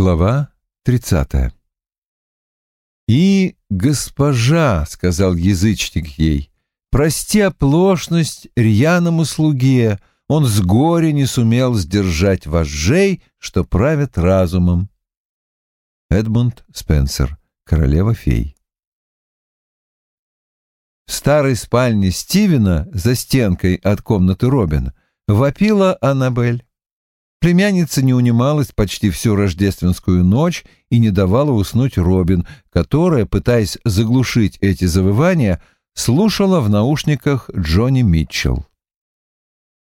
Глава тридцатая «И, госпожа, — сказал язычник ей, — прости оплошность рьяному слуге, он с горя не сумел сдержать вожжей, что правят разумом». Эдмунд Спенсер, королева-фей. В старой спальне Стивена за стенкой от комнаты Робина вопила Аннабель. Племянница не унималась почти всю рождественскую ночь и не давала уснуть Робин, которая, пытаясь заглушить эти завывания, слушала в наушниках Джонни Митчелл.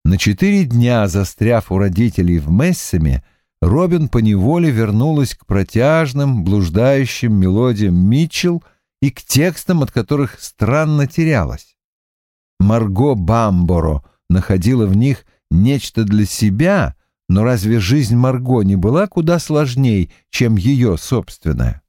На четыре дня застряв у родителей в Мессеме, Робин поневоле вернулась к протяжным, блуждающим мелодиям Митчелл и к текстам, от которых странно терялась. Марго Бамборо находила в них нечто для себя — но разве жизнь Марго не была куда сложней, чем ее собственная?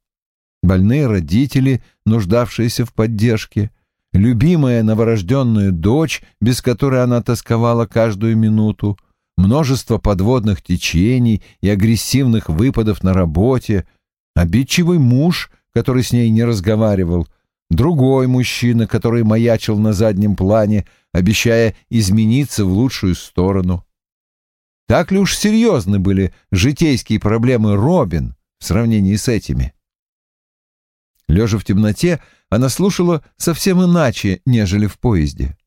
Больные родители, нуждавшиеся в поддержке, любимая новорожденная дочь, без которой она тосковала каждую минуту, множество подводных течений и агрессивных выпадов на работе, обидчивый муж, который с ней не разговаривал, другой мужчина, который маячил на заднем плане, обещая измениться в лучшую сторону. Так ли уж серьезны были житейские проблемы Робин в сравнении с этими? Лежа в темноте, она слушала совсем иначе, нежели в поезде.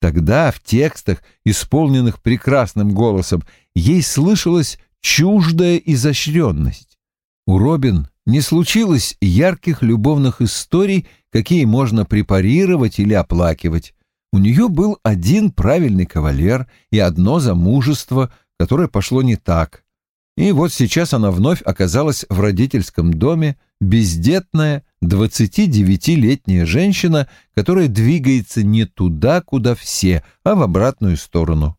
Тогда в текстах, исполненных прекрасным голосом, ей слышалась чуждая изощренность. У Робин не случилось ярких любовных историй, какие можно препарировать или оплакивать. У нее был один правильный кавалер и одно замужество, которое пошло не так. И вот сейчас она вновь оказалась в родительском доме, бездетная, 29-летняя женщина, которая двигается не туда, куда все, а в обратную сторону.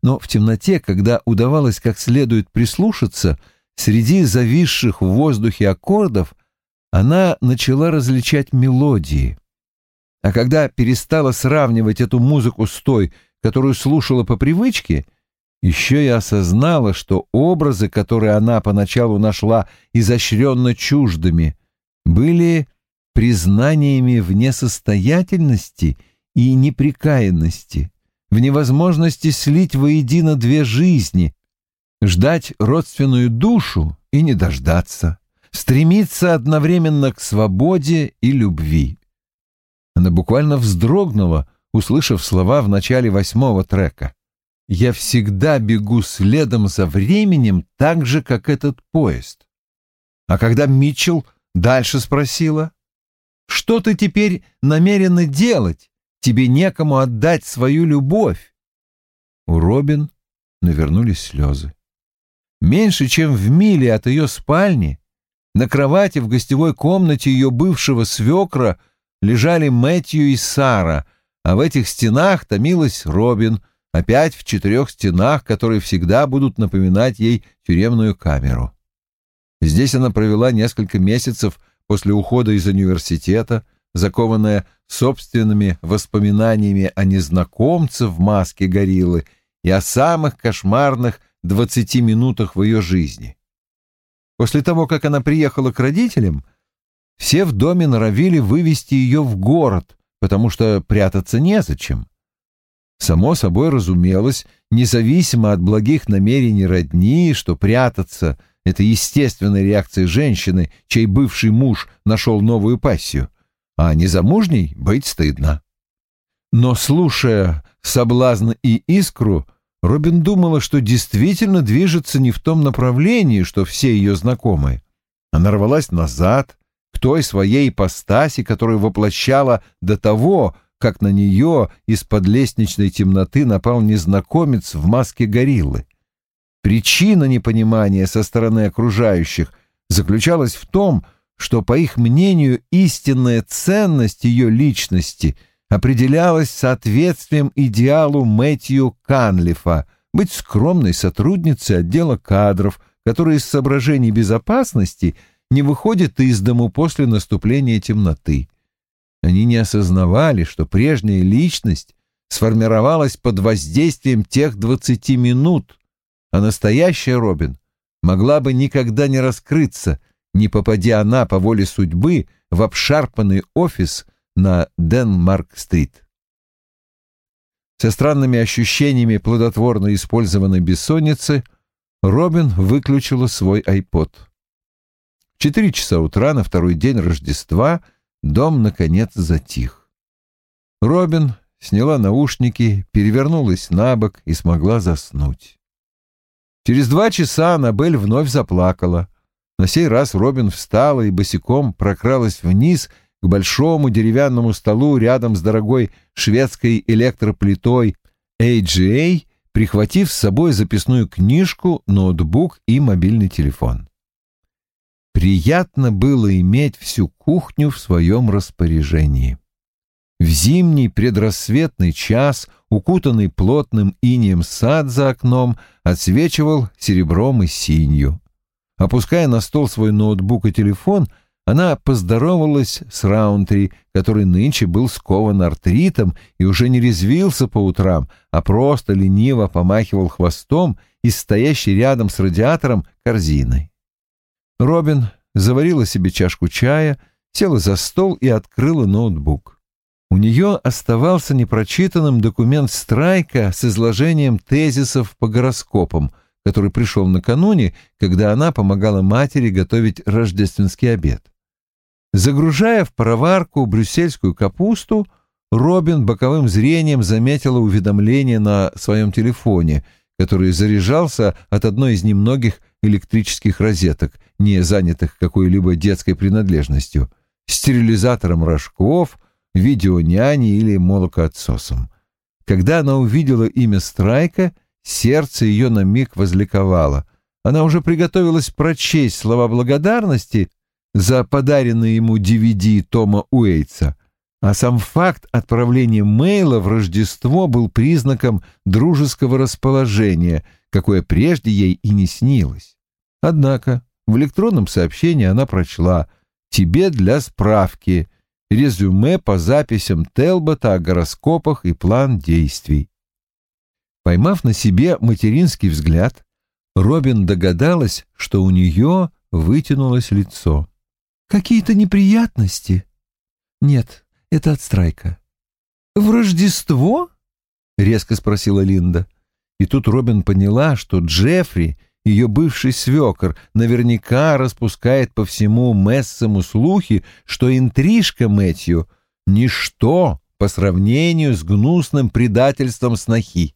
Но в темноте, когда удавалось как следует прислушаться, среди зависших в воздухе аккордов, она начала различать мелодии. А когда перестала сравнивать эту музыку с той, которую слушала по привычке, еще и осознала, что образы, которые она поначалу нашла изощренно чуждыми, были признаниями в несостоятельности и неприкаянности, в невозможности слить воедино две жизни, ждать родственную душу и не дождаться, стремиться одновременно к свободе и любви. Она буквально вздрогнула, услышав слова в начале восьмого трека я всегда бегу следом за временем так же, как этот поезд. А когда Митчелл дальше спросила, «Что ты теперь намерена делать? Тебе некому отдать свою любовь». У Робин навернулись слезы. Меньше чем в миле от ее спальни, на кровати в гостевой комнате ее бывшего свекра лежали Мэтью и Сара, а в этих стенах томилась Робин — опять в четырех стенах, которые всегда будут напоминать ей тюремную камеру. Здесь она провела несколько месяцев после ухода из университета, закованная собственными воспоминаниями о незнакомце в маске гориллы и о самых кошмарных двадцати минутах в ее жизни. После того, как она приехала к родителям, все в доме норовили вывести ее в город, потому что прятаться незачем. Само собой разумелось, независимо от благих намерений родни, что прятаться — это естественная реакция женщины, чей бывший муж нашел новую пассию, а незамужней быть стыдно. Но, слушая «Соблазн и искру», Робин думала, что действительно движется не в том направлении, что все ее знакомые. Она рвалась назад, к той своей ипостаси, которую воплощала до того, как на нее из-под лестничной темноты напал незнакомец в маске гориллы. Причина непонимания со стороны окружающих заключалась в том, что, по их мнению, истинная ценность ее личности определялась соответствием идеалу Мэтью Канлифа быть скромной сотрудницей отдела кадров, которая из соображений безопасности не выходит из дому после наступления темноты. Они не осознавали, что прежняя личность сформировалась под воздействием тех двадцати минут, а настоящая Робин могла бы никогда не раскрыться, не попадя она по воле судьбы в обшарпанный офис на Денмарк-стрит. Со странными ощущениями плодотворно использованной бессонницы Робин выключила свой айпод. В четыре часа утра на второй день Рождества дом, наконец, затих. Робин сняла наушники, перевернулась на бок и смогла заснуть. Через два часа Аннабель вновь заплакала. На сей раз Робин встала и босиком прокралась вниз к большому деревянному столу рядом с дорогой шведской электроплитой AGA, прихватив с собой записную книжку, ноутбук и мобильный телефон. Приятно было иметь всю кухню в своем распоряжении. В зимний предрассветный час, укутанный плотным инеем сад за окном, отсвечивал серебром и синью. Опуская на стол свой ноутбук и телефон, она поздоровалась с Раунтри, который нынче был скован артритом и уже не резвился по утрам, а просто лениво помахивал хвостом и стоящей рядом с радиатором корзиной. Робин заварила себе чашку чая, села за стол и открыла ноутбук. У нее оставался непрочитанным документ страйка с изложением тезисов по гороскопам, который пришел накануне, когда она помогала матери готовить рождественский обед. Загружая в пароварку брюссельскую капусту, Робин боковым зрением заметила уведомление на своем телефоне, который заряжался от одной из немногих электрических розеток, не занятых какой-либо детской принадлежностью, стерилизатором рожков, видеоняней или молокоотсосом. Когда она увидела имя Страйка, сердце ее на миг возликовало. Она уже приготовилась прочесть слова благодарности за подаренный ему DVD Тома Уэйтса, а сам факт отправления мейла в Рождество был признаком дружеского расположения, какое прежде ей и не снилось. Однако в электронном сообщении она прочла «Тебе для справки», резюме по записям Телбота о гороскопах и план действий. Поймав на себе материнский взгляд, Робин догадалась, что у нее вытянулось лицо. «Какие-то неприятности?» «Нет, это от страйка». «В Рождество?» — резко спросила Линда. И тут Робин поняла, что Джеффри ее бывший свекор наверняка распускает по всему Мессому слухи, что интрижка Мэтью — ничто по сравнению с гнусным предательством снохи.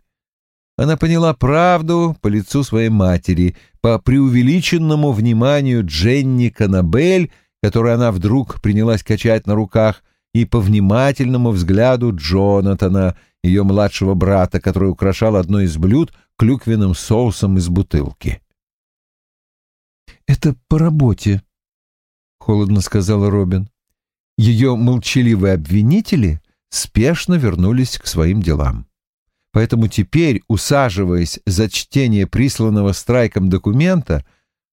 Она поняла правду по лицу своей матери, по преувеличенному вниманию Дженни Канабель, которую она вдруг принялась качать на руках, и по внимательному взгляду Джонатана, ее младшего брата, который украшал одно из блюд клюквенным соусом из бутылки. «Это по работе», — холодно сказала Робин. Ее молчаливые обвинители спешно вернулись к своим делам. Поэтому теперь, усаживаясь за чтение присланного страйком документа,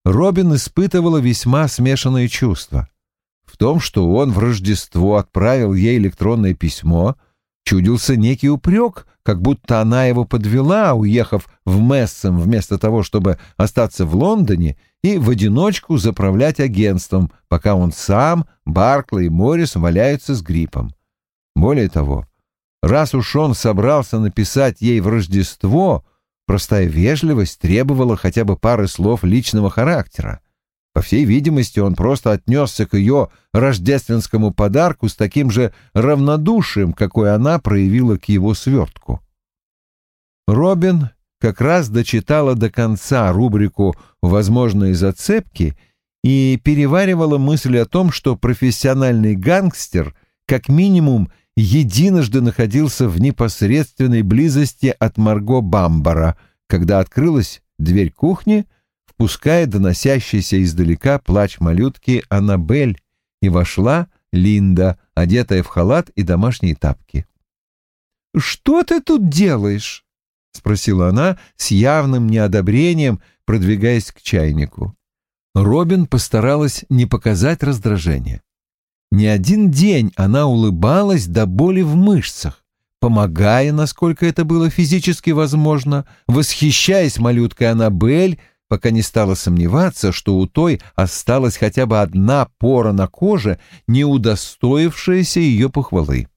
Робин испытывала весьма смешанные чувства. В том, что он в Рождество отправил ей электронное письмо, чудился некий упрек, как будто она его подвела, уехав в Мессом вместо того, чтобы остаться в Лондоне и в одиночку заправлять агентством, пока он сам, Баркла и Моррис валяются с гриппом. Более того, раз уж он собрался написать ей в Рождество, простая вежливость требовала хотя бы пары слов личного характера. По всей видимости, он просто отнесся к ее рождественскому подарку с таким же равнодушием, какое она проявила к его свертку. Робин как раз дочитала до конца рубрику «Возможные зацепки» и переваривала мысль о том, что профессиональный гангстер как минимум единожды находился в непосредственной близости от Марго Бамбара, когда открылась дверь кухни — впуская доносящийся издалека плач малютки Аннабель, и вошла Линда, одетая в халат и домашние тапки. «Что ты тут делаешь?» — спросила она с явным неодобрением, продвигаясь к чайнику. Робин постаралась не показать раздражения. Не один день она улыбалась до боли в мышцах, помогая, насколько это было физически возможно, восхищаясь малюткой Аннабель, пока не стала сомневаться, что у той осталась хотя бы одна пора на коже, не удостоившаяся ее похвалы.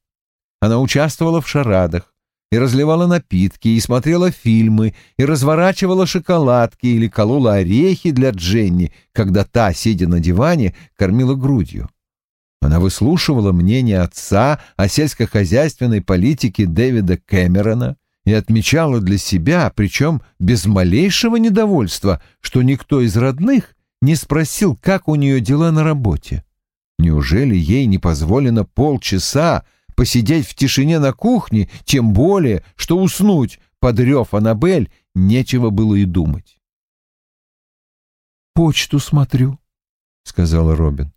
Она участвовала в шарадах, и разливала напитки, и смотрела фильмы, и разворачивала шоколадки или колола орехи для Дженни, когда та, сидя на диване, кормила грудью. Она выслушивала мнение отца о сельскохозяйственной политике Дэвида Кэмерона и отмечала для себя, причем без малейшего недовольства, что никто из родных не спросил, как у нее дела на работе. Неужели ей не позволено полчаса посидеть в тишине на кухне, тем более, что уснуть под рев Аннабель нечего было и думать. «Почту смотрю», — сказала Робин.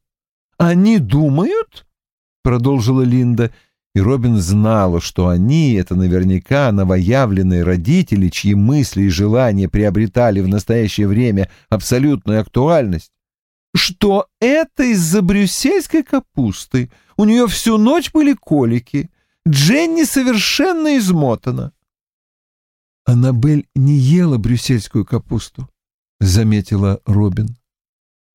«Они думают?» — продолжила Линда, и Робин знала, что они — это наверняка новоявленные родители, чьи мысли и желания приобретали в настоящее время абсолютную актуальность, что это из-за брюссельской капусты. У нее всю ночь были колики. Дженни совершенно измотана. «Аннабель не ела брюссельскую капусту», — заметила Робин.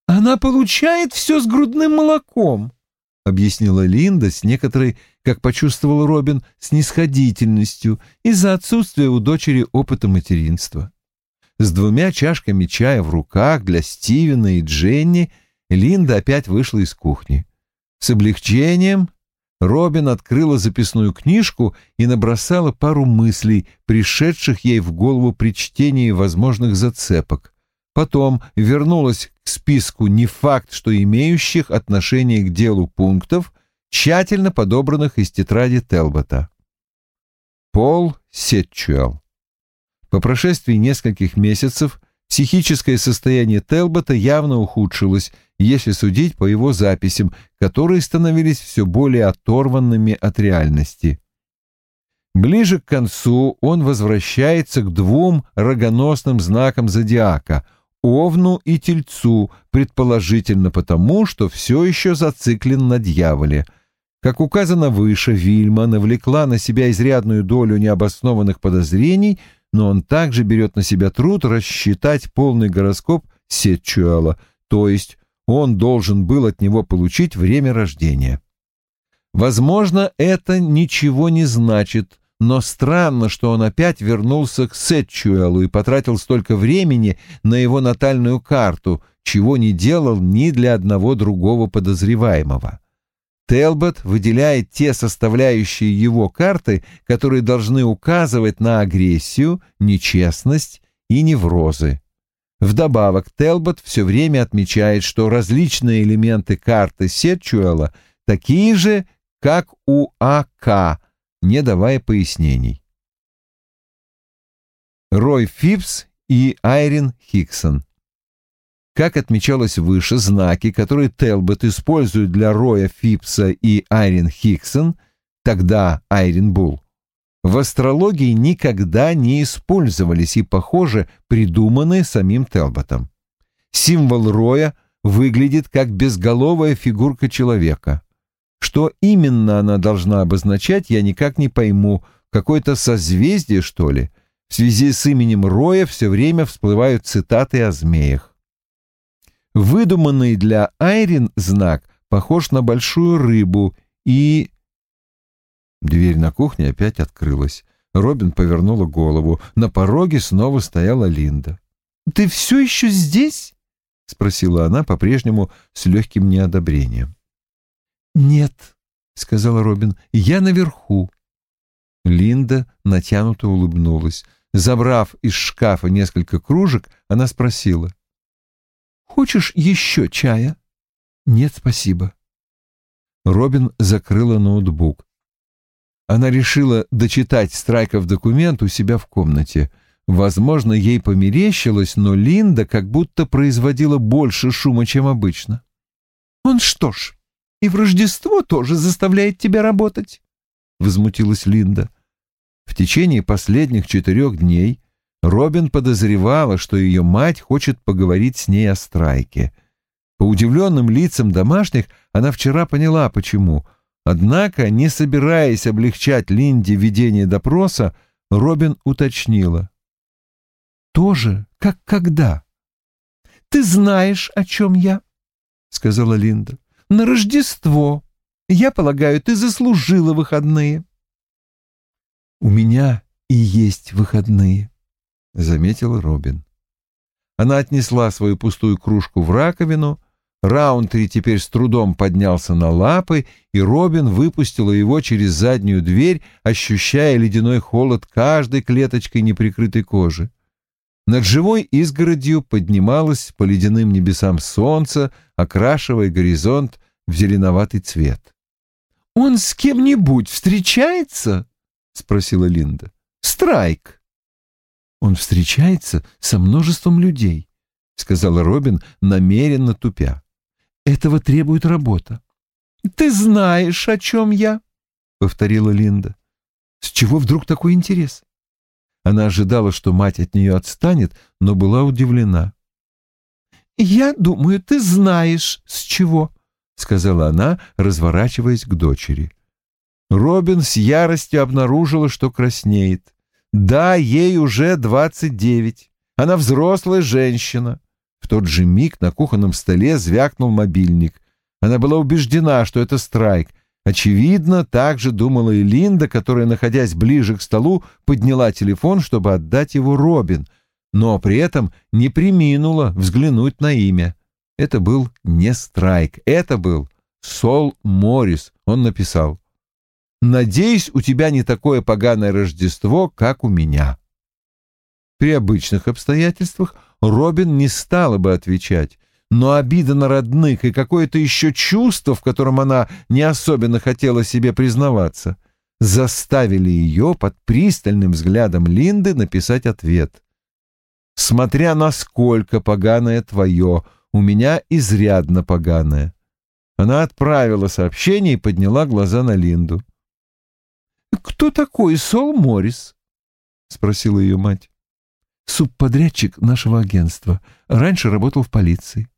«Она получает все с грудным молоком», — объяснила Линда с некоторой, как почувствовал Робин, снисходительностью из-за отсутствия у дочери опыта материнства. С двумя чашками чая в руках для Стивена и Дженни Линда опять вышла из кухни. С облегчением Робин открыла записную книжку и набросала пару мыслей, пришедших ей в голову при чтении возможных зацепок. Потом вернулась к списку не факт, что имеющих отношение к делу пунктов, тщательно подобранных из тетради Телбота. Пол Сетчуэлл. По прошествии нескольких месяцев психическое состояние Телбота явно ухудшилось, если судить по его записям, которые становились все более оторванными от реальности. Ближе к концу он возвращается к двум рогоносным знакам зодиака — Овну и Тельцу, предположительно потому, что все еще зациклен на дьяволе. Как указано выше, Вильма навлекла на себя изрядную долю необоснованных подозрений — но он также берет на себя труд рассчитать полный гороскоп Сетчуэла, то есть он должен был от него получить время рождения. Возможно, это ничего не значит, но странно, что он опять вернулся к Сетчуэлу и потратил столько времени на его натальную карту, чего не делал ни для одного другого подозреваемого. Телбот выделяет те составляющие его карты, которые должны указывать на агрессию, нечестность и неврозы. Вдобавок, Телбот все время отмечает, что различные элементы карты Сетчуэла такие же, как у АК, не давая пояснений. Рой Фипс и Айрин Хиксон как отмечалось выше, знаки, которые Телбот использует для Роя Фипса и Айрин Хиксон, тогда Айрин Булл, в астрологии никогда не использовались и, похоже, придуманы самим Телботом. Символ Роя выглядит как безголовая фигурка человека. Что именно она должна обозначать, я никак не пойму. Какое-то созвездие, что ли? В связи с именем Роя все время всплывают цитаты о змеях. Выдуманный для Айрин знак похож на большую рыбу и... Дверь на кухне опять открылась. Робин повернула голову. На пороге снова стояла Линда. «Ты все еще здесь?» — спросила она по-прежнему с легким неодобрением. «Нет», — сказала Робин, — «я наверху». Линда натянуто улыбнулась. Забрав из шкафа несколько кружек, она спросила. Хочешь еще чая? Нет, спасибо. Робин закрыла ноутбук. Она решила дочитать Страйков документ у себя в комнате. Возможно, ей померещилось, но Линда как будто производила больше шума, чем обычно. «Он что ж, и в Рождество тоже заставляет тебя работать?» — возмутилась Линда. В течение последних четырех дней Робин подозревала, что ее мать хочет поговорить с ней о страйке. По удивленным лицам домашних она вчера поняла, почему. Однако, не собираясь облегчать Линде ведение допроса, Робин уточнила. «Тоже, как когда?» «Ты знаешь, о чем я», — сказала Линда. «На Рождество. Я полагаю, ты заслужила выходные». «У меня и есть выходные», — заметила Робин. Она отнесла свою пустую кружку в раковину. Раунтри теперь с трудом поднялся на лапы, и Робин выпустила его через заднюю дверь, ощущая ледяной холод каждой клеточкой неприкрытой кожи. Над живой изгородью поднималось по ледяным небесам солнце, окрашивая горизонт в зеленоватый цвет. «Он с кем-нибудь встречается?» — спросила Линда. «Страйк». «Он встречается со множеством людей», — сказала Робин, намеренно тупя. «Этого требует работа». «Ты знаешь, о чем я?» — повторила Линда. «С чего вдруг такой интерес?» Она ожидала, что мать от нее отстанет, но была удивлена. «Я думаю, ты знаешь, с чего», — сказала она, разворачиваясь к дочери. Робин с яростью обнаружила, что краснеет. Да, ей уже двадцать девять. Она взрослая женщина. В тот же миг на кухонном столе звякнул мобильник. Она была убеждена, что это страйк, Очевидно, так же думала и Линда, которая, находясь ближе к столу, подняла телефон, чтобы отдать его Робин, но при этом не приминула взглянуть на имя. Это был не Страйк, это был Сол Моррис. Он написал «Надеюсь, у тебя не такое поганое Рождество, как у меня». При обычных обстоятельствах Робин не стала бы отвечать, но обида на родных и какое-то еще чувство, в котором она не особенно хотела себе признаваться, заставили ее под пристальным взглядом Линды написать ответ. «Смотря насколько поганое твое, у меня изрядно поганое». Она отправила сообщение и подняла глаза на Линду. «Кто такой Сол Моррис?» — спросила ее мать. «Субподрядчик нашего агентства. Раньше работал в полиции.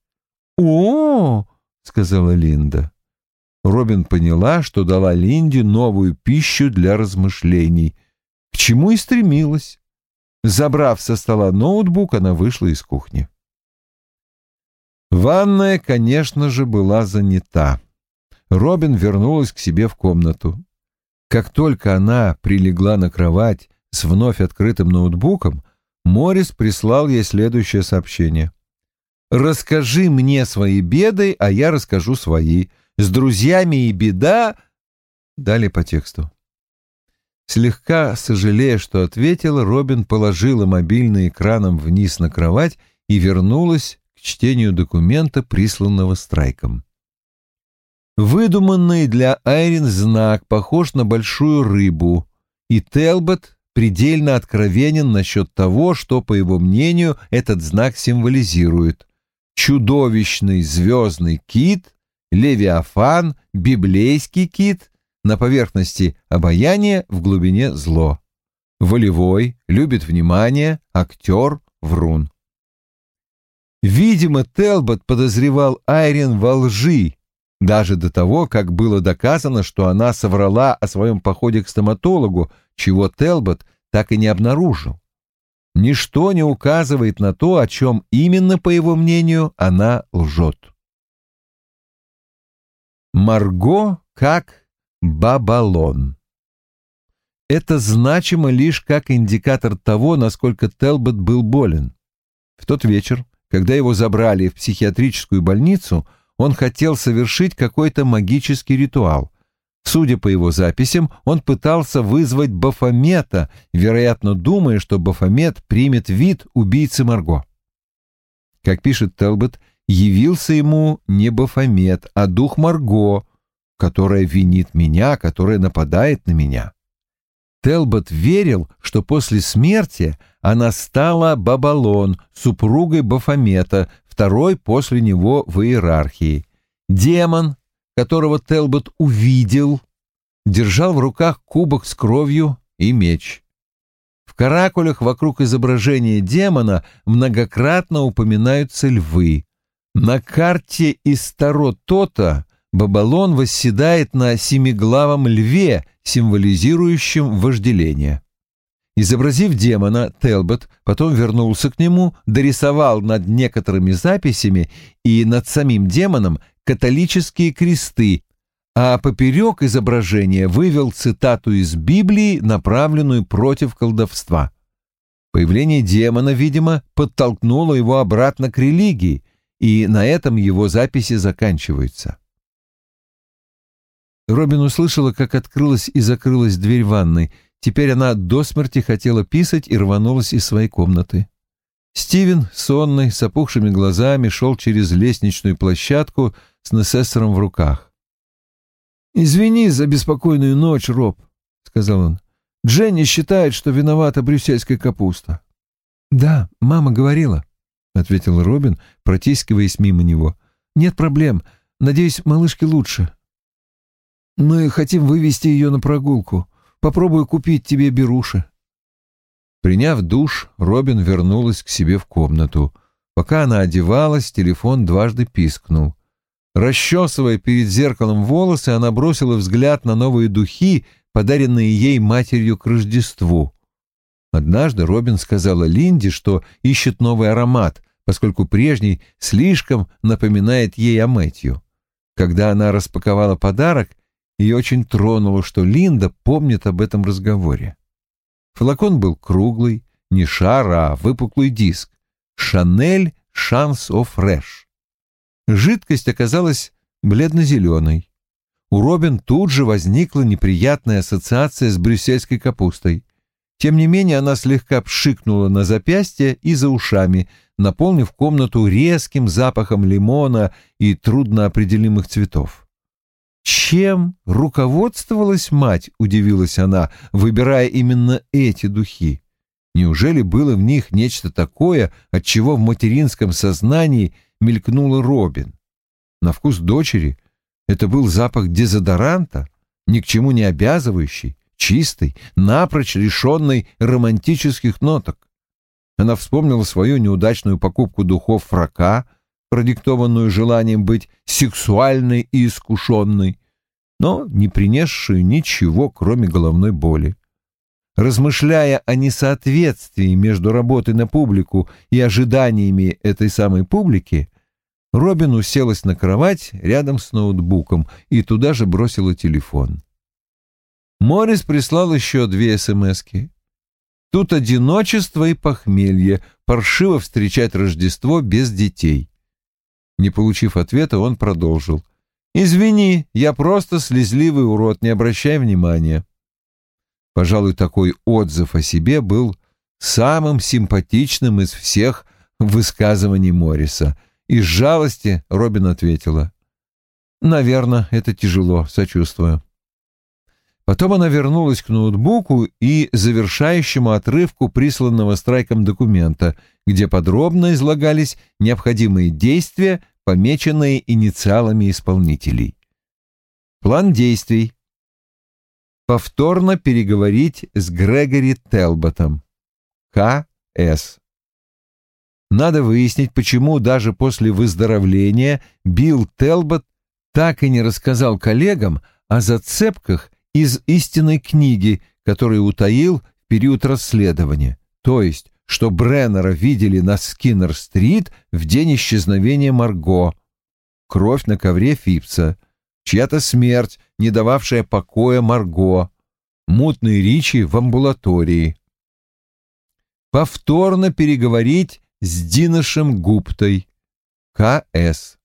«О!» — сказала Линда. Робин поняла, что дала Линде новую пищу для размышлений, к чему и стремилась. Забрав со стола ноутбук, она вышла из кухни. Ванная, конечно же, была занята. Робин вернулась к себе в комнату. Как только она прилегла на кровать с вновь открытым ноутбуком, Морис прислал ей следующее сообщение. Расскажи мне свои беды, а я расскажу свои. С друзьями и беда...» Далее по тексту. Слегка сожалея, что ответила, Робин положила мобильный экраном вниз на кровать и вернулась к чтению документа, присланного страйком. Выдуманный для Айрин знак похож на большую рыбу, и Телбот предельно откровенен насчет того, что, по его мнению, этот знак символизирует чудовищный звездный кит, левиафан, библейский кит, на поверхности обаяние, в глубине зло. Волевой, любит внимание, актер, врун. Видимо, Телбот подозревал Айрин во лжи, даже до того, как было доказано, что она соврала о своем походе к стоматологу, чего Телбот так и не обнаружил. Ничто не указывает на то, о чем именно, по его мнению, она лжет. Марго как Бабалон. Это значимо лишь как индикатор того, насколько Телбот был болен. В тот вечер, когда его забрали в психиатрическую больницу, он хотел совершить какой-то магический ритуал. Судя по его записям, он пытался вызвать Бафомета, вероятно, думая, что Бафомет примет вид убийцы Марго. Как пишет Телбот, явился ему не Бафомет, а дух Марго, которая винит меня, которая нападает на меня. Телбот верил, что после смерти она стала Бабалон, супругой Бафомета, второй после него в иерархии. Демон, которого Телбот увидел, держал в руках кубок с кровью и меч. В каракулях вокруг изображения демона многократно упоминаются львы. На карте из Таро Тота Бабалон восседает на семиглавом льве, символизирующем вожделение. Изобразив демона, Телбот потом вернулся к нему, дорисовал над некоторыми записями и над самим демоном католические кресты, а поперек изображения вывел цитату из Библии, направленную против колдовства. Появление демона, видимо, подтолкнуло его обратно к религии, и на этом его записи заканчиваются. Робин услышала, как открылась и закрылась дверь ванной — Теперь она до смерти хотела писать и рванулась из своей комнаты. Стивен, сонный, с опухшими глазами, шел через лестничную площадку с Несессором в руках. «Извини за беспокойную ночь, Роб», — сказал он. «Дженни считает, что виновата брюссельская капуста». «Да, мама говорила», — ответил Робин, протискиваясь мимо него. «Нет проблем. Надеюсь, малышке лучше». «Мы хотим вывести ее на прогулку. Попробую купить тебе беруши». Приняв душ, Робин вернулась к себе в комнату. Пока она одевалась, телефон дважды пискнул. Расчесывая перед зеркалом волосы, она бросила взгляд на новые духи, подаренные ей матерью к Рождеству. Однажды Робин сказала Линде, что ищет новый аромат, поскольку прежний слишком напоминает ей о Мэтью. Когда она распаковала подарок, ее очень тронуло, что Линда помнит об этом разговоре. Флакон был круглый, не шар, а выпуклый диск. «Шанель Шанс о Фреш». Жидкость оказалась бледно-зеленой. У Робин тут же возникла неприятная ассоциация с брюссельской капустой. Тем не менее она слегка пшикнула на запястье и за ушами, наполнив комнату резким запахом лимона и трудноопределимых цветов. Чем руководствовалась мать, удивилась она, выбирая именно эти духи? Неужели было в них нечто такое, от чего в материнском сознании мелькнула Робин? На вкус дочери это был запах дезодоранта, ни к чему не обязывающий, чистый, напрочь лишенный романтических ноток. Она вспомнила свою неудачную покупку духов фрака — продиктованную желанием быть сексуальной и искушенной, но не принесшую ничего, кроме головной боли. Размышляя о несоответствии между работой на публику и ожиданиями этой самой публики, Робин уселась на кровать рядом с ноутбуком и туда же бросила телефон. Морис прислал еще две СМСки. Тут одиночество и похмелье, паршиво встречать Рождество без детей. Не получив ответа, он продолжил. «Извини, я просто слезливый урод, не обращай внимания». Пожалуй, такой отзыв о себе был самым симпатичным из всех высказываний Морриса. Из жалости Робин ответила. «Наверное, это тяжело, сочувствую». Потом она вернулась к ноутбуку и завершающему отрывку присланного страйком документа, где подробно излагались необходимые действия, помеченные инициалами исполнителей. План действий. Повторно переговорить с Грегори Телботом. К.С. Надо выяснить, почему даже после выздоровления Билл Телбот так и не рассказал коллегам о зацепках из истинной книги, которую утаил в период расследования, то есть, что Бреннера видели на Скиннер-стрит в день исчезновения Марго, кровь на ковре Фипса, чья-то смерть, не дававшая покоя Марго, мутный Ричи в амбулатории. Повторно переговорить с Диношем Гуптой, К.С.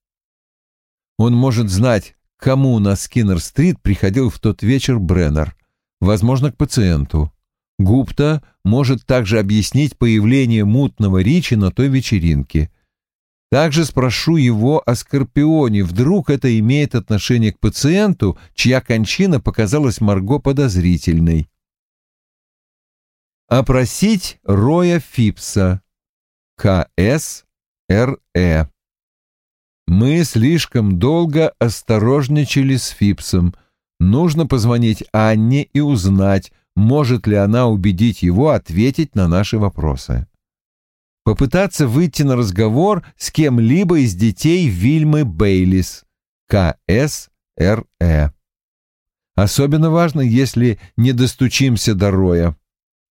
Он может знать, кому на Скиннер-стрит приходил в тот вечер Бреннер, возможно, к пациенту. Гупта может также объяснить появление мутного Ричи на той вечеринке. Также спрошу его о Скорпионе, вдруг это имеет отношение к пациенту, чья кончина показалась Марго подозрительной. Опросить Роя Фипса. К.С. Р.Э. Мы слишком долго осторожничали с Фипсом. Нужно позвонить Анне и узнать, может ли она убедить его ответить на наши вопросы. Попытаться выйти на разговор с кем-либо из детей Вильмы Бейлис, КСРЭ. Особенно важно, если не достучимся до Роя.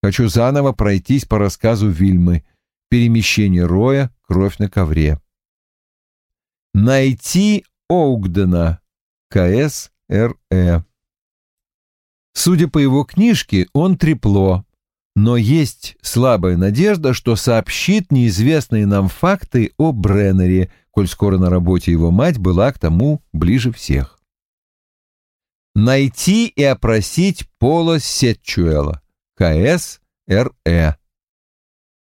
Хочу заново пройтись по рассказу Вильмы. Перемещение Роя, кровь на ковре. Найти Оугдена. КС РЭ. Судя по его книжке, он трепло, но есть слабая надежда, что сообщит неизвестные нам факты о Бреннере, коль скоро на работе его мать была к тому ближе всех. Найти и опросить Пола Сетчуэла, КС РЭ.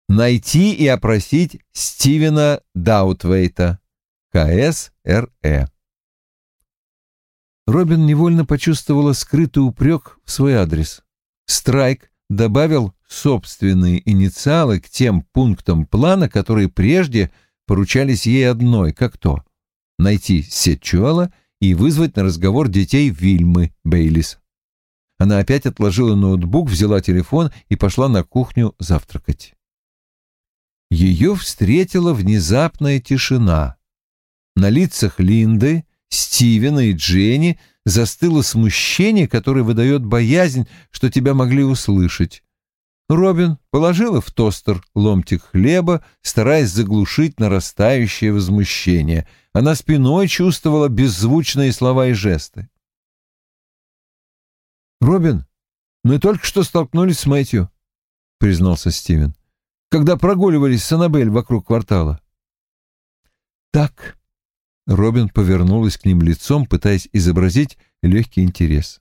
Найти и опросить Стивена Даутвейта, КС РЭ. Робин невольно почувствовала скрытый упрек в свой адрес. Страйк добавил собственные инициалы к тем пунктам плана, которые прежде поручались ей одной, как то найти Сетчуэла и вызвать на разговор детей Вильмы Бейлис. Она опять отложила ноутбук, взяла телефон и пошла на кухню завтракать. Ее встретила внезапная тишина. На лицах Линды Стивена и Дженни застыло смущение, которое выдает боязнь, что тебя могли услышать. Робин положила в тостер ломтик хлеба, стараясь заглушить нарастающее возмущение. Она спиной чувствовала беззвучные слова и жесты. «Робин, мы только что столкнулись с Мэтью», — признался Стивен, «когда прогуливались с Аннабель вокруг квартала». «Так», Робин повернулась к ним лицом, пытаясь изобразить легкий интерес.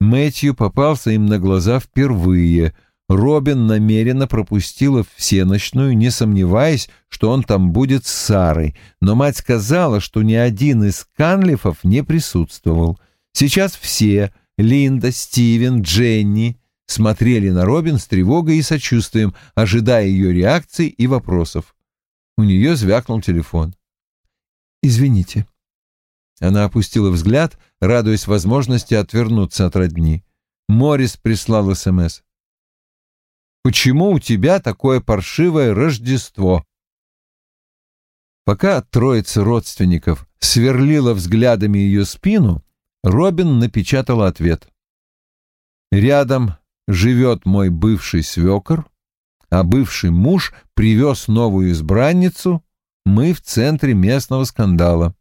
Мэтью попался им на глаза впервые. Робин намеренно пропустила всеночную, не сомневаясь, что он там будет с Сарой, но мать сказала, что ни один из Канлифов не присутствовал. Сейчас все — Линда, Стивен, Дженни — смотрели на Робин с тревогой и сочувствием, ожидая ее реакций и вопросов. У нее звякнул телефон. Извините». Она опустила взгляд, радуясь возможности отвернуться от родни. Морис прислал СМС. «Почему у тебя такое паршивое Рождество?» Пока троица родственников сверлила взглядами ее спину, Робин напечатала ответ. «Рядом живет мой бывший свекор, а бывший муж привез новую избранницу, мы в центре местного скандала.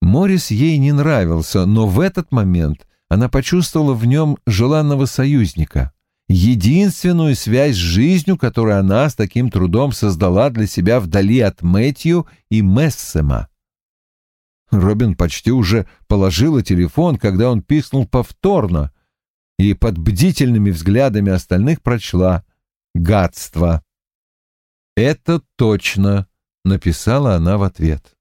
Морис ей не нравился, но в этот момент она почувствовала в нем желанного союзника, единственную связь с жизнью, которую она с таким трудом создала для себя вдали от Мэтью и Мессема. Робин почти уже положила телефон, когда он пискнул повторно, и под бдительными взглядами остальных прочла «Гадство». «Это точно», — написала она в ответ.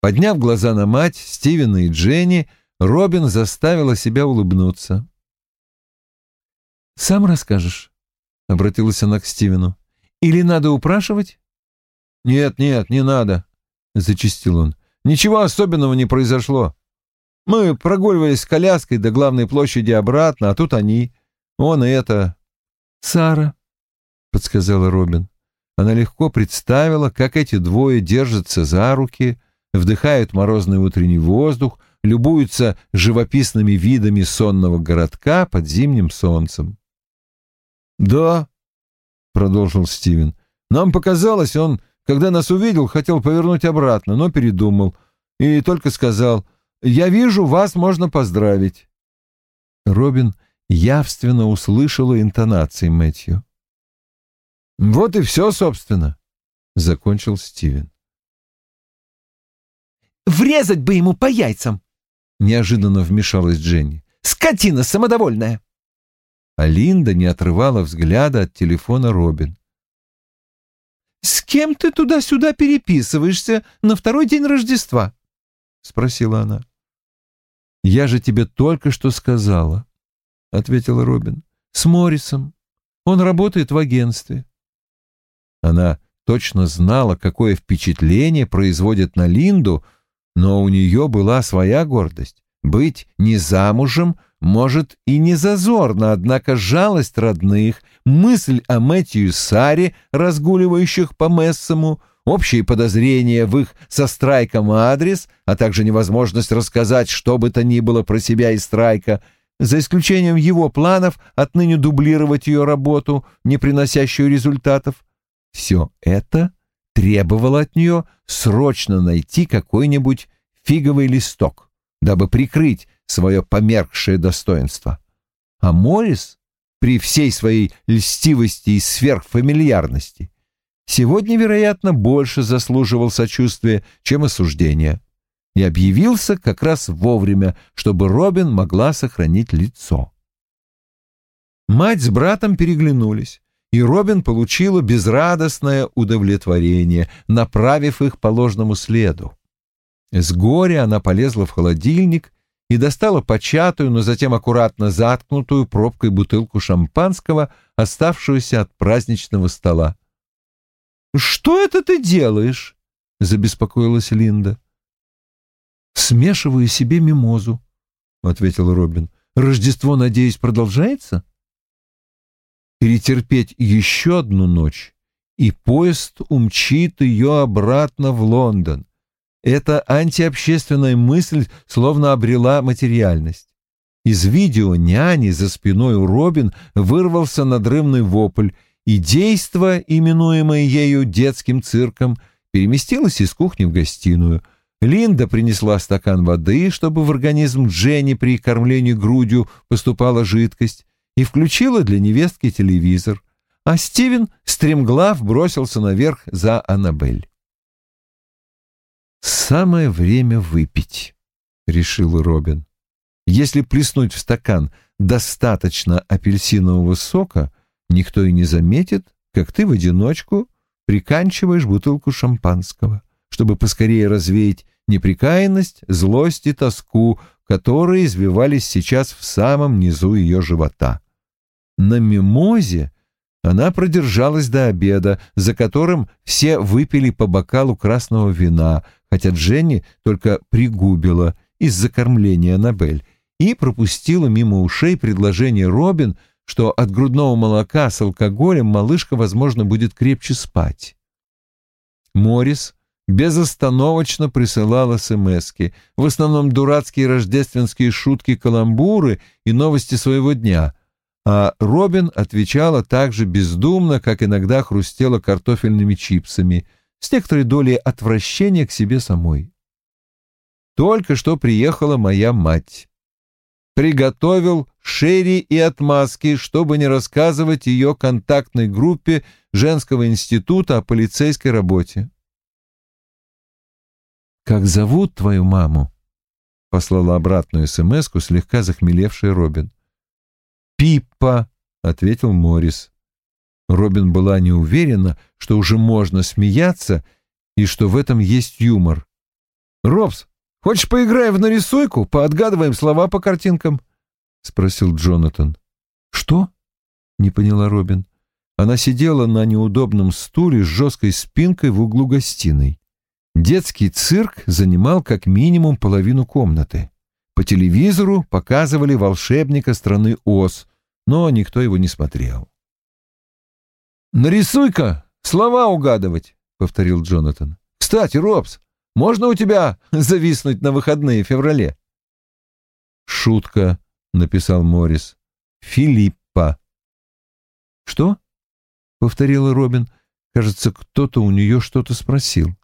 Подняв глаза на мать, Стивена и Дженни, Робин заставила себя улыбнуться. «Сам расскажешь?» — обратилась она к Стивену. «Или надо упрашивать?» «Нет, нет, не надо», — зачистил он. «Ничего особенного не произошло. Мы прогуливались с коляской до главной площади обратно, а тут они. Он и это...» «Сара», — подсказала Робин. Она легко представила, как эти двое держатся за руки, вдыхают морозный утренний воздух, любуются живописными видами сонного городка под зимним солнцем. «Да», — продолжил Стивен, — «нам показалось, он, когда нас увидел, хотел повернуть обратно, но передумал и только сказал, «Я вижу, вас можно поздравить». Робин явственно услышала интонации Мэтью. Вот и все, собственно, — закончил Стивен. «Врезать бы ему по яйцам!» — неожиданно вмешалась Дженни. «Скотина самодовольная!» А Линда не отрывала взгляда от телефона Робин. «С кем ты туда-сюда переписываешься на второй день Рождества?» — спросила она. «Я же тебе только что сказала», — ответила Робин. «С Моррисом. Он работает в агентстве. Она точно знала, какое впечатление производит на Линду, но у нее была своя гордость. Быть не замужем может и не зазорно, однако жалость родных, мысль о Мэтью и Саре, разгуливающих по Мессому, общие подозрения в их со Страйком адрес, а также невозможность рассказать что бы то ни было про себя и Страйка, за исключением его планов отныне дублировать ее работу, не приносящую результатов. Все это требовало от нее срочно найти какой-нибудь фиговый листок, дабы прикрыть свое померкшее достоинство. А Морис, при всей своей льстивости и сверхфамильярности, сегодня, вероятно, больше заслуживал сочувствия, чем осуждения, и объявился как раз вовремя, чтобы Робин могла сохранить лицо. Мать с братом переглянулись, и Робин получила безрадостное удовлетворение, направив их по ложному следу. С горя она полезла в холодильник и достала початую, но затем аккуратно заткнутую пробкой бутылку шампанского, оставшуюся от праздничного стола. «Что это ты делаешь?» — забеспокоилась Линда. «Смешиваю себе мимозу», — ответил Робин. «Рождество, надеюсь, продолжается?» Перетерпеть еще одну ночь, и поезд умчит ее обратно в Лондон. Эта антиобщественная мысль словно обрела материальность. Из видео няни за спиной у Робин вырвался надрывный вопль, и действо, именуемое ею детским цирком, переместилось из кухни в гостиную. Линда принесла стакан воды, чтобы в организм Дженни при кормлении грудью поступала жидкость, и включила для невестки телевизор, а Стивен стремглав бросился наверх за Аннабель. «Самое время выпить», — решил Робин. «Если плеснуть в стакан достаточно апельсинового сока, никто и не заметит, как ты в одиночку приканчиваешь бутылку шампанского, чтобы поскорее развеять неприкаянность, злость и тоску, которые извивались сейчас в самом низу ее живота. На мимозе она продержалась до обеда, за которым все выпили по бокалу красного вина, хотя Дженни только пригубила из-за кормления Набель и пропустила мимо ушей предложение Робин, что от грудного молока с алкоголем малышка, возможно, будет крепче спать. Морис безостановочно присылал смски, в основном дурацкие рождественские шутки-каламбуры и новости своего дня — а Робин отвечала так же бездумно, как иногда хрустела картофельными чипсами, с некоторой долей отвращения к себе самой. Только что приехала моя мать. Приготовил шерри и отмазки, чтобы не рассказывать ее контактной группе женского института о полицейской работе. «Как зовут твою маму?» — послала обратную смс слегка захмелевший Робин. «Пиппа», — ответил Морис. Робин была не уверена, что уже можно смеяться и что в этом есть юмор. «Робс, хочешь поиграем в нарисуйку? Поотгадываем слова по картинкам?» — спросил Джонатан. «Что?» — не поняла Робин. Она сидела на неудобном стуле с жесткой спинкой в углу гостиной. Детский цирк занимал как минимум половину комнаты. По телевизору показывали волшебника страны Оз, но никто его не смотрел. «Нарисуй-ка, слова угадывать», — повторил Джонатан. «Кстати, Робс, можно у тебя зависнуть на выходные в феврале?» «Шутка», — написал Моррис. «Филиппа». «Что?» — повторила Робин. Кажется, кто-то у нее что-то спросил.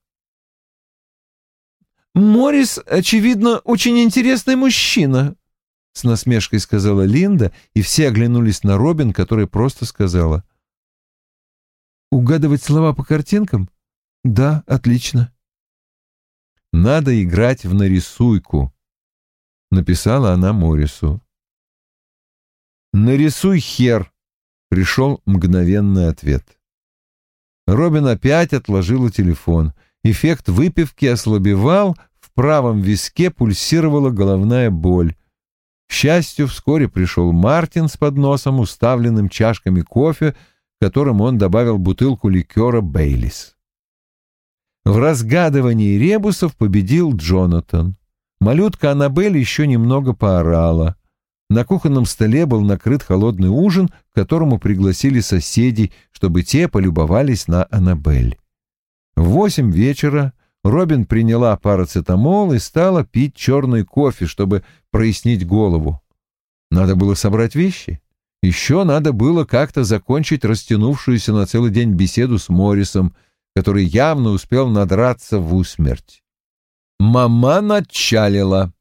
«Моррис, очевидно, очень интересный мужчина», с насмешкой сказала Линда, и все оглянулись на Робин, которая просто сказала. «Угадывать слова по картинкам? Да, отлично». «Надо играть в нарисуйку», — написала она Морису. «Нарисуй хер», — пришел мгновенный ответ. Робин опять отложила телефон. Эффект выпивки ослабевал, в правом виске пульсировала головная боль. К счастью, вскоре пришел Мартин с подносом, уставленным чашками кофе, которым он добавил бутылку ликера Бейлис. В разгадывании ребусов победил Джонатан. Малютка Аннабель еще немного поорала. На кухонном столе был накрыт холодный ужин, к которому пригласили соседей, чтобы те полюбовались на Аннабель. В восемь вечера Робин приняла парацетамол и стала пить черный кофе, чтобы прояснить голову. Надо было собрать вещи. Еще надо было как-то закончить растянувшуюся на целый день беседу с Моррисом, который явно успел надраться в усмерть. Мама началила.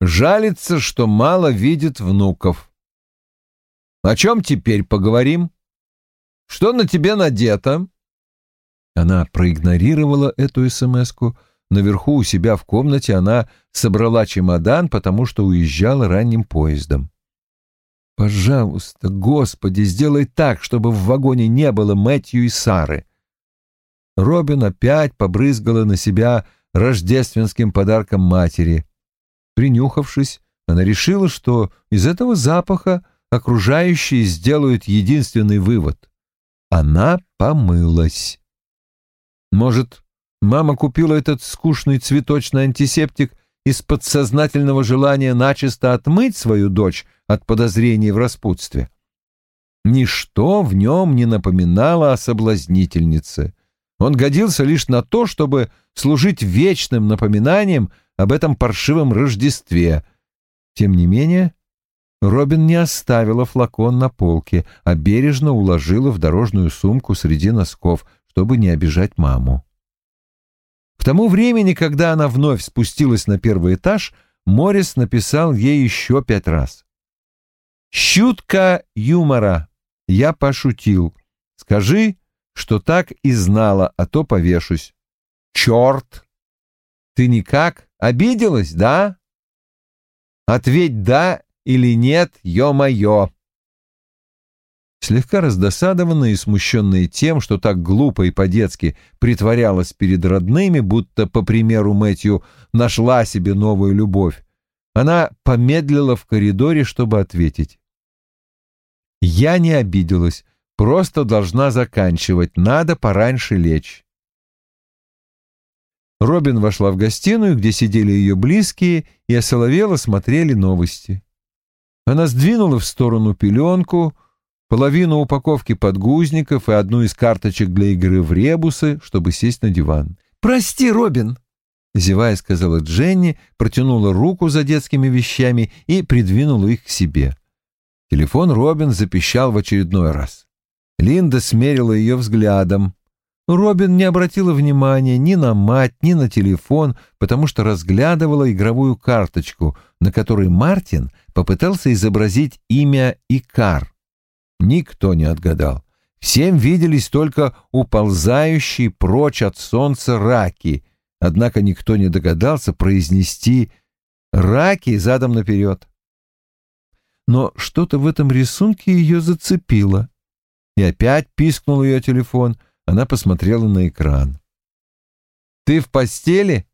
Жалится, что мало видит внуков. «О чем теперь поговорим? Что на тебе надето?» Она проигнорировала эту СМС-ку. Наверху у себя в комнате она собрала чемодан, потому что уезжала ранним поездом. «Пожалуйста, Господи, сделай так, чтобы в вагоне не было Мэтью и Сары». Робин опять побрызгала на себя рождественским подарком матери. Принюхавшись, она решила, что из этого запаха окружающие сделают единственный вывод. Она помылась. Может, мама купила этот скучный цветочный антисептик из подсознательного желания начисто отмыть свою дочь от подозрений в распутстве? Ничто в нем не напоминало о соблазнительнице. Он годился лишь на то, чтобы служить вечным напоминанием об этом паршивом Рождестве. Тем не менее, Робин не оставила флакон на полке, а бережно уложила в дорожную сумку среди носков, чтобы не обижать маму. К тому времени, когда она вновь спустилась на первый этаж, Моррис написал ей еще пять раз. «Щутка юмора. Я пошутил. Скажи, что так и знала, а то повешусь. Черт! Ты никак обиделась, да? Ответь «да» или «нет», ё-моё. Слегка раздосадованная и смущенная тем, что так глупо и по-детски притворялась перед родными, будто, по примеру Мэтью, нашла себе новую любовь, она помедлила в коридоре, чтобы ответить. «Я не обиделась, просто должна заканчивать, надо пораньше лечь». Робин вошла в гостиную, где сидели ее близкие, и осоловело смотрели новости. Она сдвинула в сторону пеленку, половину упаковки подгузников и одну из карточек для игры в ребусы, чтобы сесть на диван. «Прости, Робин!» — зевая сказала Дженни, протянула руку за детскими вещами и придвинула их к себе. Телефон Робин запищал в очередной раз. Линда смерила ее взглядом. Робин не обратила внимания ни на мать, ни на телефон, потому что разглядывала игровую карточку, на которой Мартин попытался изобразить имя Икар. Никто не отгадал. Всем виделись только уползающие прочь от солнца раки, однако никто не догадался произнести «раки» задом наперед. Но что-то в этом рисунке ее зацепило. И опять пискнул ее телефон. Она посмотрела на экран. «Ты в постели?»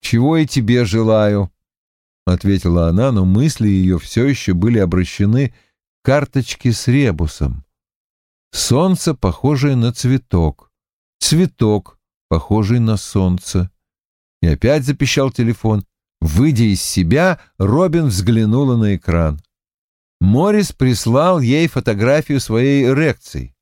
«Чего и тебе желаю», — ответила она, но мысли ее все еще были обращены карточки с ребусом. Солнце, похожее на цветок. Цветок, похожий на солнце. И опять запищал телефон. Выйдя из себя, Робин взглянула на экран. Моррис прислал ей фотографию своей эрекции.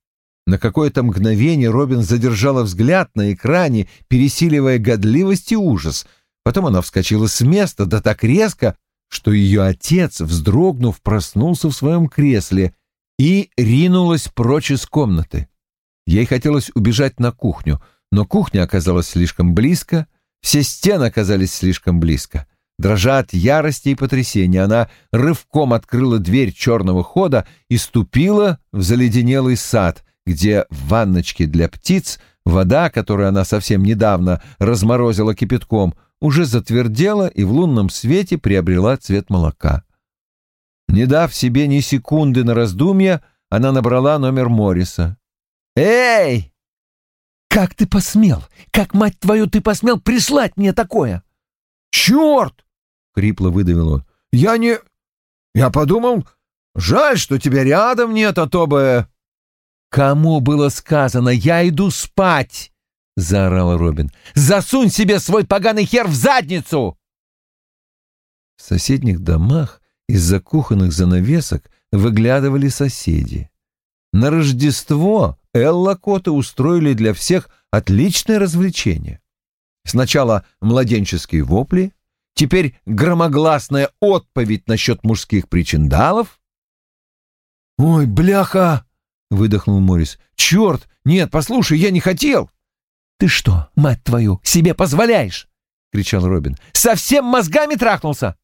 На какое-то мгновение Робин задержала взгляд на экране, пересиливая годливость и ужас. Потом она вскочила с места, да так резко, что ее отец, вздрогнув, проснулся в своем кресле и ринулась прочь из комнаты. Ей хотелось убежать на кухню, но кухня оказалась слишком близко, все стены оказались слишком близко. Дрожа от ярости и потрясения, она рывком открыла дверь черного хода и ступила в заледенелый сад, где в ванночке для птиц вода, которую она совсем недавно разморозила кипятком, уже затвердела и в лунном свете приобрела цвет молока. Не дав себе ни секунды на раздумья, она набрала номер Морриса. «Эй!» «Как ты посмел? Как, мать твою, ты посмел прислать мне такое?» «Черт!» — хрипло выдавил он. «Я не... Я подумал, жаль, что тебя рядом нет, а то бы...» «Кому было сказано, я иду спать?» — заорала Робин. «Засунь себе свой поганый хер в задницу!» В соседних домах из-за кухонных занавесок выглядывали соседи. На Рождество Элла Кота устроили для всех отличное развлечение. Сначала младенческие вопли, Теперь громогласная отповедь насчет мужских причиндалов? «Ой, бляха!» — выдохнул Морис. «Черт! Нет, послушай, я не хотел!» «Ты что, мать твою, себе позволяешь?» — кричал Робин. «Совсем мозгами трахнулся?»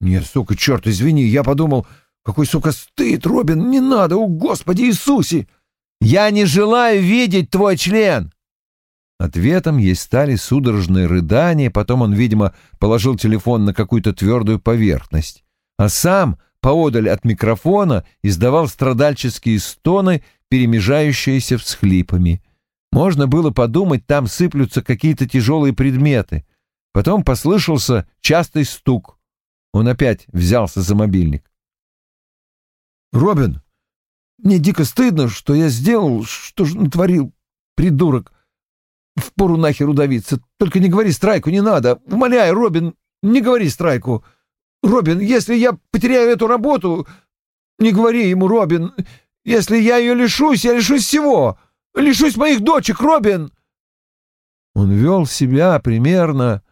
«Нет, сука, черт, извини, я подумал, какой, сука, стыд, Робин, не надо, о, Господи Иисусе!» «Я не желаю видеть твой член!» Ответом ей стали судорожные рыдания, потом он, видимо, положил телефон на какую-то твердую поверхность, а сам, поодаль от микрофона, издавал страдальческие стоны, перемежающиеся всхлипами. Можно было подумать, там сыплются какие-то тяжелые предметы. Потом послышался частый стук. Он опять взялся за мобильник. «Робин, мне дико стыдно, что я сделал, что же натворил, придурок. Впору нахер удавиться. Только не говори страйку, не надо. Умоляю, Робин, не говори страйку. Робин, если я потеряю эту работу... Не говори ему, Робин. Если я ее лишусь, я лишусь всего. Лишусь моих дочек, Робин. Он вел себя примерно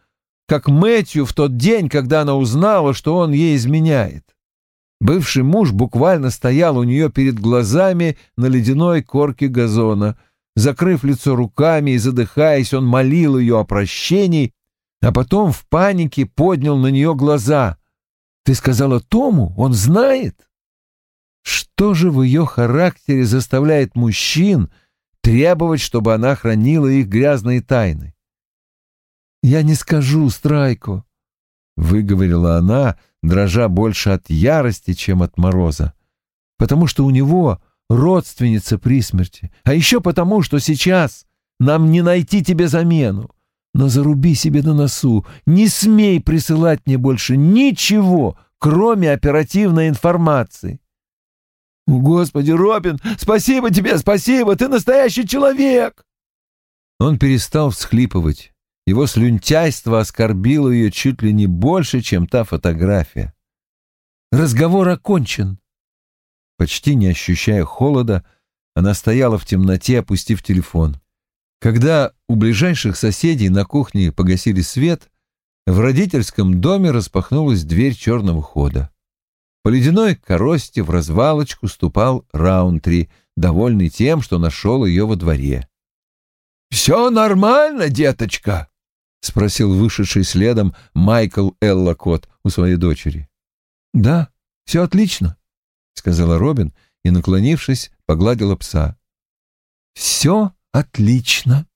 как Мэтью в тот день, когда она узнала, что он ей изменяет. Бывший муж буквально стоял у нее перед глазами на ледяной корке газона. Закрыв лицо руками и задыхаясь, он молил ее о прощении, а потом в панике поднял на нее глаза. «Ты сказала Тому? Он знает?» Что же в ее характере заставляет мужчин требовать, чтобы она хранила их грязные тайны? «Я не скажу, Страйку», — выговорила она, дрожа больше от ярости, чем от мороза, «потому что у него родственница при смерти, а еще потому, что сейчас нам не найти тебе замену. Но заруби себе на носу, не смей присылать мне больше ничего, кроме оперативной информации». «Господи, Робин, спасибо тебе, спасибо, ты настоящий человек!» Он перестал всхлипывать. Его слюнтяйство оскорбило ее чуть ли не больше, чем та фотография. «Разговор окончен». Почти не ощущая холода, она стояла в темноте, опустив телефон. Когда у ближайших соседей на кухне погасили свет, в родительском доме распахнулась дверь черного хода. По ледяной коросте в развалочку ступал Раунтри, довольный тем, что нашел ее во дворе. «Все нормально, деточка?» — спросил вышедший следом Майкл Эллокот у своей дочери. «Да, все отлично», — сказала Робин и, наклонившись, погладила пса. «Все отлично».